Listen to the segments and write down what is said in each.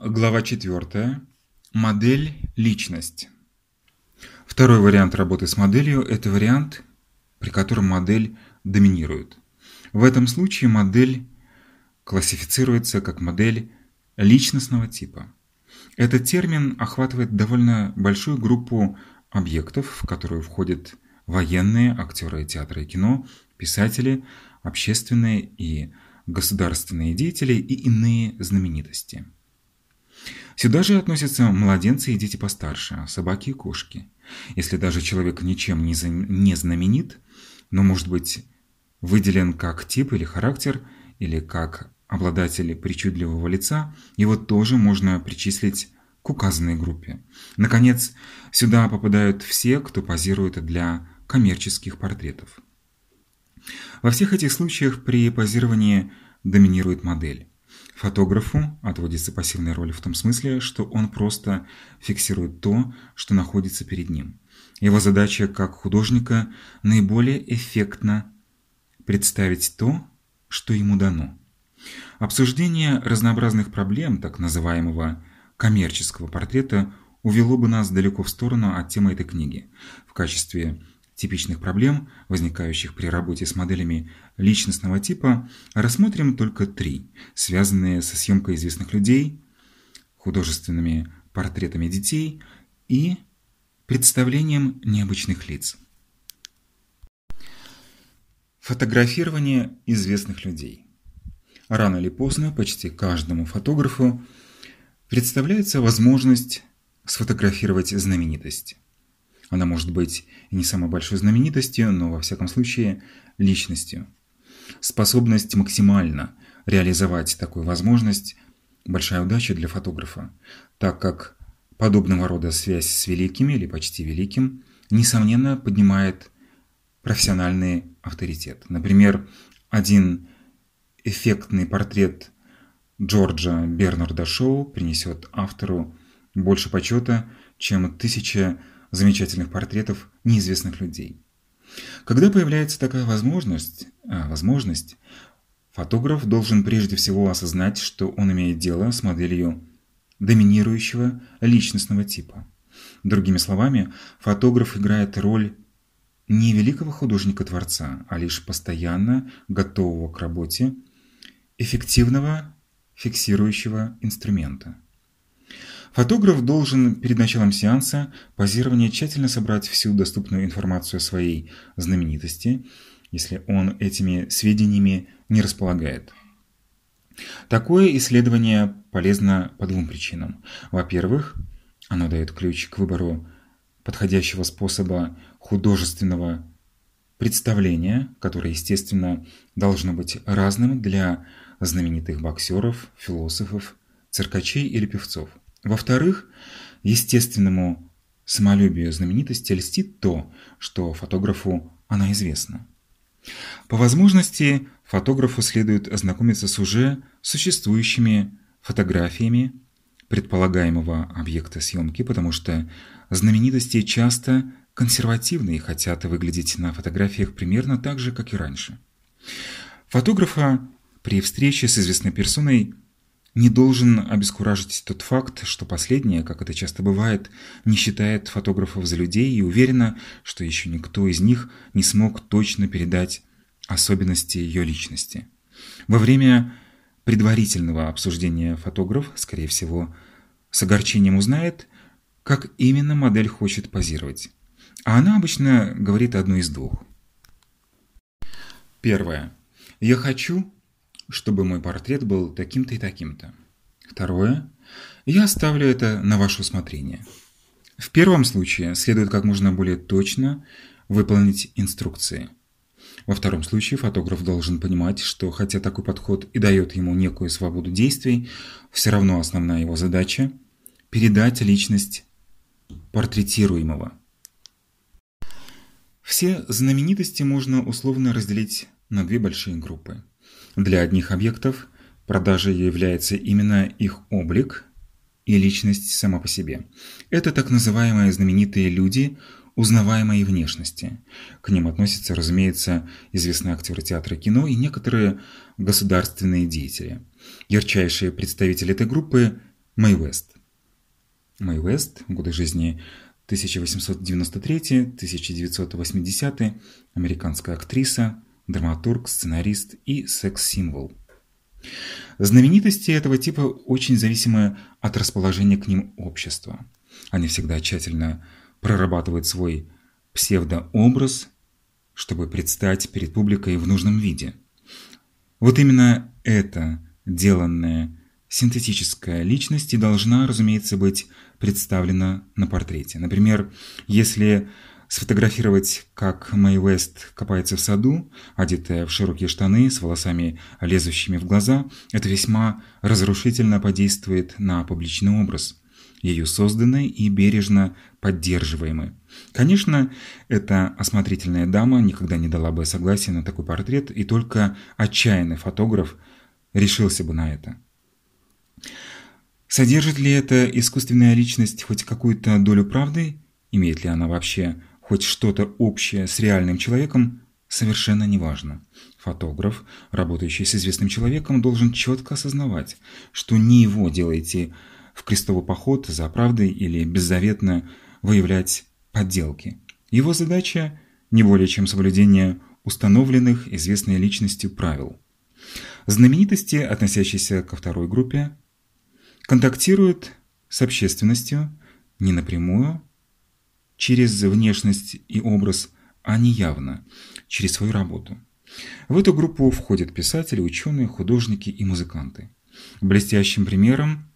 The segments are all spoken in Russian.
Глава 4. Модель личность. Второй вариант работы с моделью – это вариант, при котором модель доминирует. В этом случае модель классифицируется как модель личностного типа. Этот термин охватывает довольно большую группу объектов, в которую входят военные, актеры театра и кино, писатели, общественные и государственные деятели и иные знаменитости. Сюда же относятся младенцы и дети постарше, собаки и кошки. Если даже человек ничем не знаменит, но может быть выделен как тип или характер, или как обладатель причудливого лица, его тоже можно причислить к указанной группе. Наконец, сюда попадают все, кто позирует для коммерческих портретов. Во всех этих случаях при позировании доминирует модель. Фотографу отводится пассивная роль в том смысле, что он просто фиксирует то, что находится перед ним. Его задача как художника наиболее эффектно представить то, что ему дано. Обсуждение разнообразных проблем так называемого коммерческого портрета увело бы нас далеко в сторону от темы этой книги. В качестве типичных проблем, возникающих при работе с моделями личностного типа, рассмотрим только три, связанные со съемкой известных людей, художественными портретами детей и представлением необычных лиц. Фотографирование известных людей. Рано или поздно почти каждому фотографу представляется возможность сфотографировать знаменитость. Она может быть не самой большой знаменитостью, но во всяком случае личностью. Способность максимально реализовать такую возможность – большая удача для фотографа, так как подобного рода связь с великими или почти великим, несомненно, поднимает профессиональный авторитет. Например, один эффектный портрет Джорджа Бернарда Шоу принесет автору больше почета, чем тысяча замечательных портретов неизвестных людей. Когда появляется такая возможность, а, возможность, фотограф должен прежде всего осознать, что он имеет дело с моделью доминирующего личностного типа. Другими словами, фотограф играет роль не великого художника-творца, а лишь постоянно готового к работе, эффективного фиксирующего инструмента. Фотограф должен перед началом сеанса позирования тщательно собрать всю доступную информацию о своей знаменитости, если он этими сведениями не располагает. Такое исследование полезно по двум причинам. Во-первых, оно дает ключ к выбору подходящего способа художественного представления, которое, естественно, должно быть разным для знаменитых боксеров, философов, циркачей или певцов. Во-вторых, естественному самолюбию знаменитости льстит то, что фотографу она известна. По возможности фотографу следует ознакомиться с уже существующими фотографиями предполагаемого объекта съемки, потому что знаменитости часто консервативны и хотят выглядеть на фотографиях примерно так же, как и раньше. Фотографа при встрече с известной персоной не должен обескуражить тот факт, что последняя, как это часто бывает, не считает фотографов за людей и уверена, что еще никто из них не смог точно передать особенности ее личности. Во время предварительного обсуждения фотограф, скорее всего, с огорчением узнает, как именно модель хочет позировать. А она обычно говорит одно из двух. Первое. Я хочу, чтобы мой портрет был таким-то и таким-то. Второе. Я оставлю это на ваше усмотрение. В первом случае следует как можно более точно выполнить инструкции. Во втором случае фотограф должен понимать, что хотя такой подход и дает ему некую свободу действий, все равно основная его задача – передать личность портретируемого. Все знаменитости можно условно разделить на две большие группы. Для одних объектов продажей является именно их облик и личность сама по себе. Это так называемые знаменитые люди узнаваемой внешности. К ним относятся, разумеется, известные актеры театра и кино и некоторые государственные деятели. Ярчайшие представители этой группы – Мэй Уэст. Мэй Уэст, годы жизни 1893-1980, американская актриса, драматург, сценарист и секс-символ. Знаменитости этого типа очень зависимы от расположения к ним общества. Они всегда тщательно прорабатывают свой псевдообраз, чтобы предстать перед публикой в нужном виде. Вот именно эта деланная синтетическая личность и должна, разумеется, быть представлена на портрете. Например, если сфотографировать, как Мэй Уэст копается в саду, одетая в широкие штаны, с волосами лезущими в глаза, это весьма разрушительно подействует на публичный образ, ее созданный и бережно поддерживаемый. Конечно, эта осмотрительная дама никогда не дала бы согласия на такой портрет, и только отчаянный фотограф решился бы на это. Содержит ли эта искусственная личность хоть какую-то долю правды? Имеет ли она вообще хоть что-то общее с реальным человеком, совершенно неважно. Фотограф, работающий с известным человеком, должен четко осознавать, что не его делаете в крестовый поход за правдой или беззаветно выявлять подделки. Его задача не более чем соблюдение установленных известной личностью правил. Знаменитости, относящиеся ко второй группе, контактируют с общественностью не напрямую, через внешность и образ, а не явно, через свою работу. В эту группу входят писатели, ученые, художники и музыканты. Блестящим примером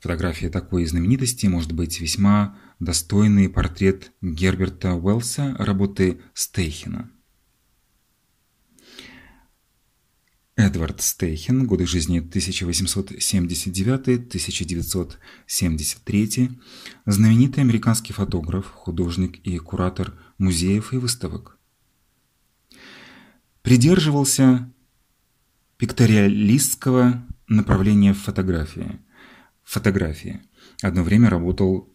фотографии такой знаменитости может быть весьма достойный портрет Герберта Уэллса работы Стейхена. Эдвард Стейхен, годы жизни 1879-1973, знаменитый американский фотограф, художник и куратор музеев и выставок. Придерживался пикториалистского направления в фотографии. Фотографии. Одно время работал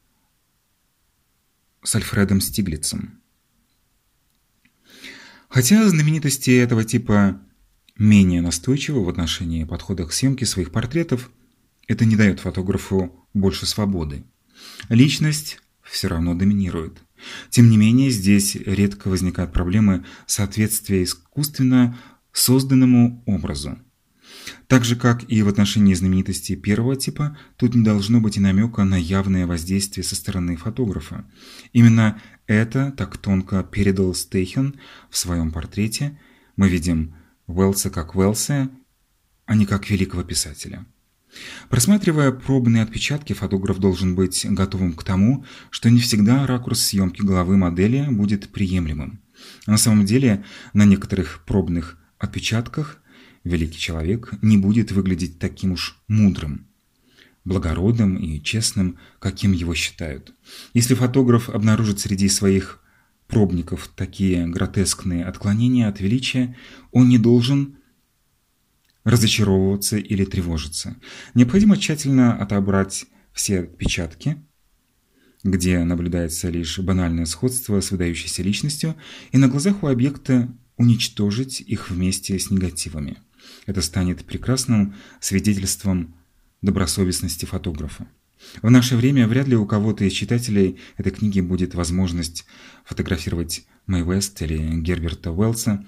с Альфредом Стиглицем. Хотя знаменитости этого типа менее настойчиво в отношении подхода к съемке своих портретов, это не дает фотографу больше свободы. Личность все равно доминирует. Тем не менее, здесь редко возникают проблемы соответствия искусственно созданному образу. Так же, как и в отношении знаменитостей первого типа, тут не должно быть и намека на явное воздействие со стороны фотографа. Именно это так тонко передал Стейхен в своем портрете. Мы видим Уэллса как Уэллса, а не как великого писателя. Просматривая пробные отпечатки, фотограф должен быть готовым к тому, что не всегда ракурс съемки головы модели будет приемлемым. На самом деле, на некоторых пробных отпечатках великий человек не будет выглядеть таким уж мудрым, благородным и честным, каким его считают. Если фотограф обнаружит среди своих пробников такие гротескные отклонения от величия, он не должен разочаровываться или тревожиться. Необходимо тщательно отобрать все отпечатки, где наблюдается лишь банальное сходство с выдающейся личностью, и на глазах у объекта уничтожить их вместе с негативами. Это станет прекрасным свидетельством добросовестности фотографа. В наше время вряд ли у кого-то из читателей этой книги будет возможность фотографировать Мэй Вест или Герберта Уэллса,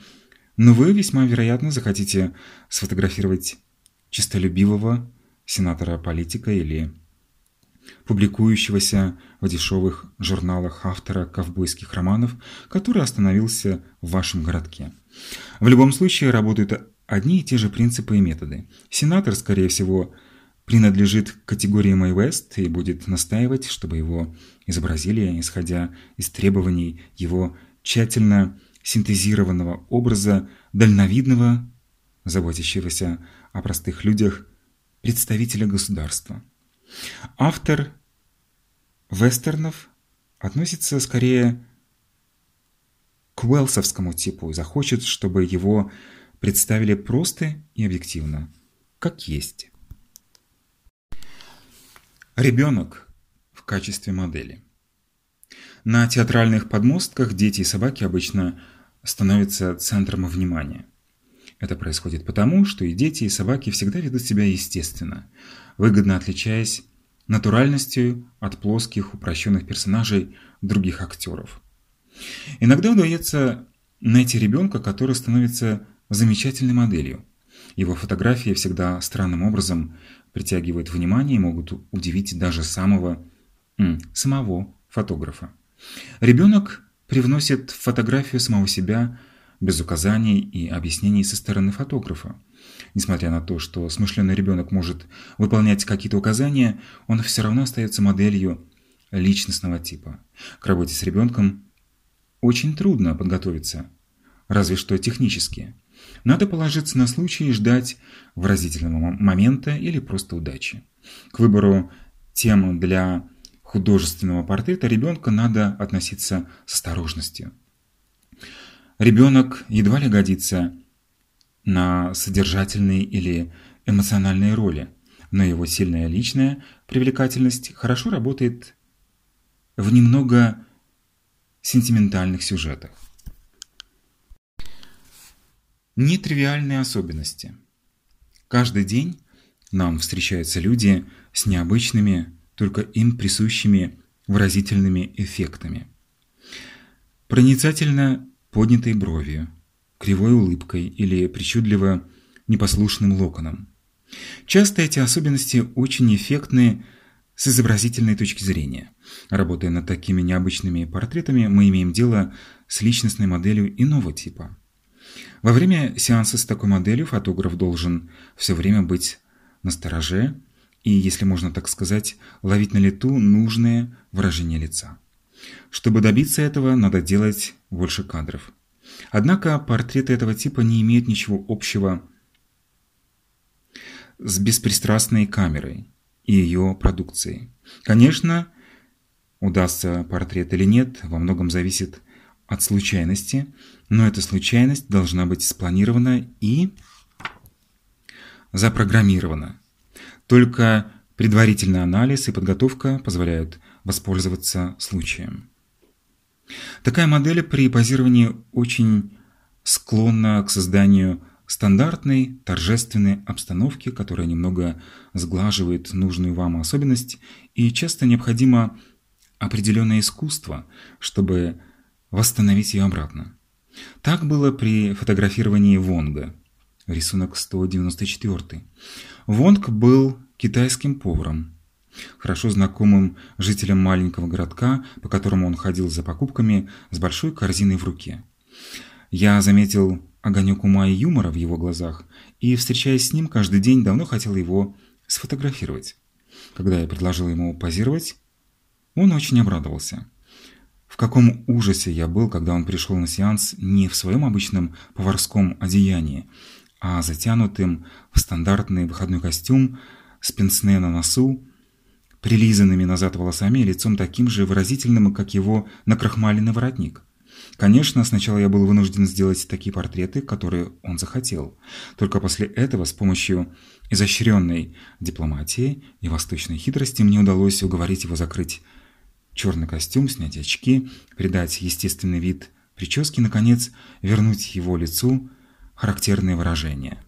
но вы весьма вероятно захотите сфотографировать чистолюбивого сенатора-политика или публикующегося в дешевых журналах автора ковбойских романов, который остановился в вашем городке. В любом случае работают одни и те же принципы и методы. Сенатор, скорее всего, принадлежит к категории Вест и будет настаивать, чтобы его изобразили, исходя из требований его тщательно синтезированного образа дальновидного, заботящегося о простых людях, представителя государства. Автор вестернов относится скорее к уэлсовскому типу и захочет, чтобы его представили просто и объективно, как есть. Ребенок в качестве модели. На театральных подмостках дети и собаки обычно становятся центром внимания. Это происходит потому, что и дети, и собаки всегда ведут себя естественно, выгодно отличаясь натуральностью от плоских, упрощенных персонажей других актеров. Иногда удается найти ребенка, который становится замечательной моделью. Его фотографии всегда странным образом притягивают внимание и могут удивить даже самого, самого фотографа. Ребенок привносит в фотографию самого себя без указаний и объяснений со стороны фотографа. Несмотря на то, что смышленый ребенок может выполнять какие-то указания, он все равно остается моделью личностного типа. К работе с ребенком очень трудно подготовиться, разве что технически. Надо положиться на случай и ждать выразительного момента или просто удачи. К выбору тем для художественного портрета ребенка надо относиться с осторожностью. Ребенок едва ли годится на содержательные или эмоциональные роли, но его сильная личная привлекательность хорошо работает в немного сентиментальных сюжетах. Нетривиальные особенности. Каждый день нам встречаются люди с необычными, только им присущими выразительными эффектами. Проницательно поднятой бровью, кривой улыбкой или причудливо непослушным локоном. Часто эти особенности очень эффектны с изобразительной точки зрения. Работая над такими необычными портретами, мы имеем дело с личностной моделью иного типа. Во время сеанса с такой моделью фотограф должен все время быть настороже и, если можно так сказать, ловить на лету нужное выражение лица. Чтобы добиться этого, надо делать больше кадров. Однако портреты этого типа не имеют ничего общего с беспристрастной камерой и ее продукцией. Конечно, удастся портрет или нет, во многом зависит от случайности, но эта случайность должна быть спланирована и запрограммирована. Только предварительный анализ и подготовка позволяют воспользоваться случаем. Такая модель при позировании очень склонна к созданию стандартной, торжественной обстановки, которая немного сглаживает нужную вам особенность, и часто необходимо определенное искусство, чтобы восстановить ее обратно. Так было при фотографировании Вонга. Рисунок 194. Вонг был китайским поваром, хорошо знакомым жителям маленького городка, по которому он ходил за покупками с большой корзиной в руке. Я заметил огонек ума и юмора в его глазах, и, встречаясь с ним, каждый день давно хотел его сфотографировать. Когда я предложил ему позировать, он очень обрадовался. В каком ужасе я был, когда он пришел на сеанс не в своем обычном поварском одеянии, а затянутым в стандартный выходной костюм с пенсне на носу, прилизанными назад волосами и лицом таким же выразительным, как его накрахмаленный воротник. Конечно, сначала я был вынужден сделать такие портреты, которые он захотел. Только после этого, с помощью изощренной дипломатии и восточной хитрости, мне удалось уговорить его закрыть черный костюм, снять очки, придать естественный вид прически, наконец, вернуть его лицу характерные выражения.